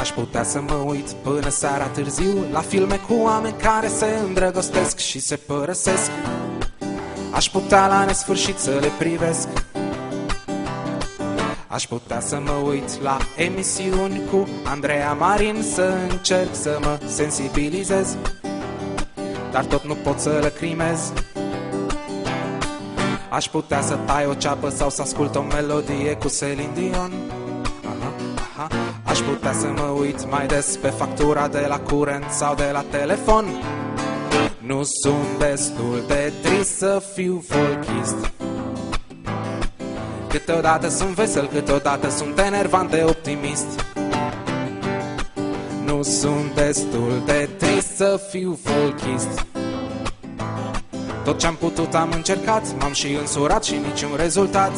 Aș putea să mă uit până seara târziu La filme cu oameni care se îndrăgostesc și se părăsesc. Aș putea la nesfârșit să le privesc. Aș putea să mă uit la emisiuni cu Andreea Marin Să încerc să mă sensibilizez. Dar tot nu pot să lăcrimez Aș putea să tai o ceapă sau să ascult o melodie cu Celine Dion. Aha, aha. Aș putea să mă uit mai des pe factura de la curent sau de la telefon. Nu sunt destul de trist să fiu folchist. Câteodată sunt vesel, câteodată sunt enervant de optimist. Nu sunt destul de trist să fiu folchist. Tot ce-am putut am încercat, m-am și însurat și niciun rezultat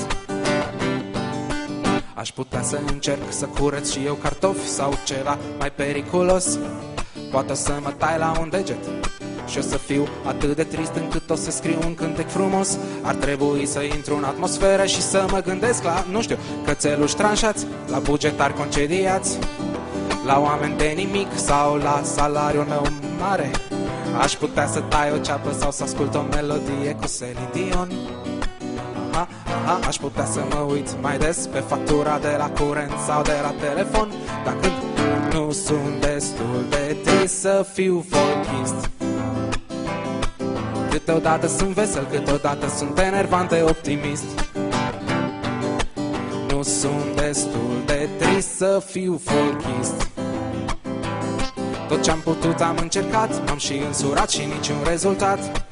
Aș putea să încerc să curăț și eu cartofi sau ceva mai periculos. Poate o să mă tai la un deget și o să fiu atât de trist încât o să scriu un cântec frumos. Ar trebui să intru în atmosferă și să mă gândesc la, nu știu, cățeluși tranșați La bugetari concediați La oameni de nimic sau la salariul meu mare. Aș putea să tai o ceapă sau să ascult o melodie cu Celine Dion aha, aha, Aș putea să mă uit mai des pe factura de la curent sau de la telefon Dar când nu sunt destul de trist să fiu folchist Câteodată sunt vesel, câteodată sunt enervant de optimist. Nu sunt destul de trist să fiu folchist Tot ce-am putut am încercat, m-am și însurat și niciun rezultat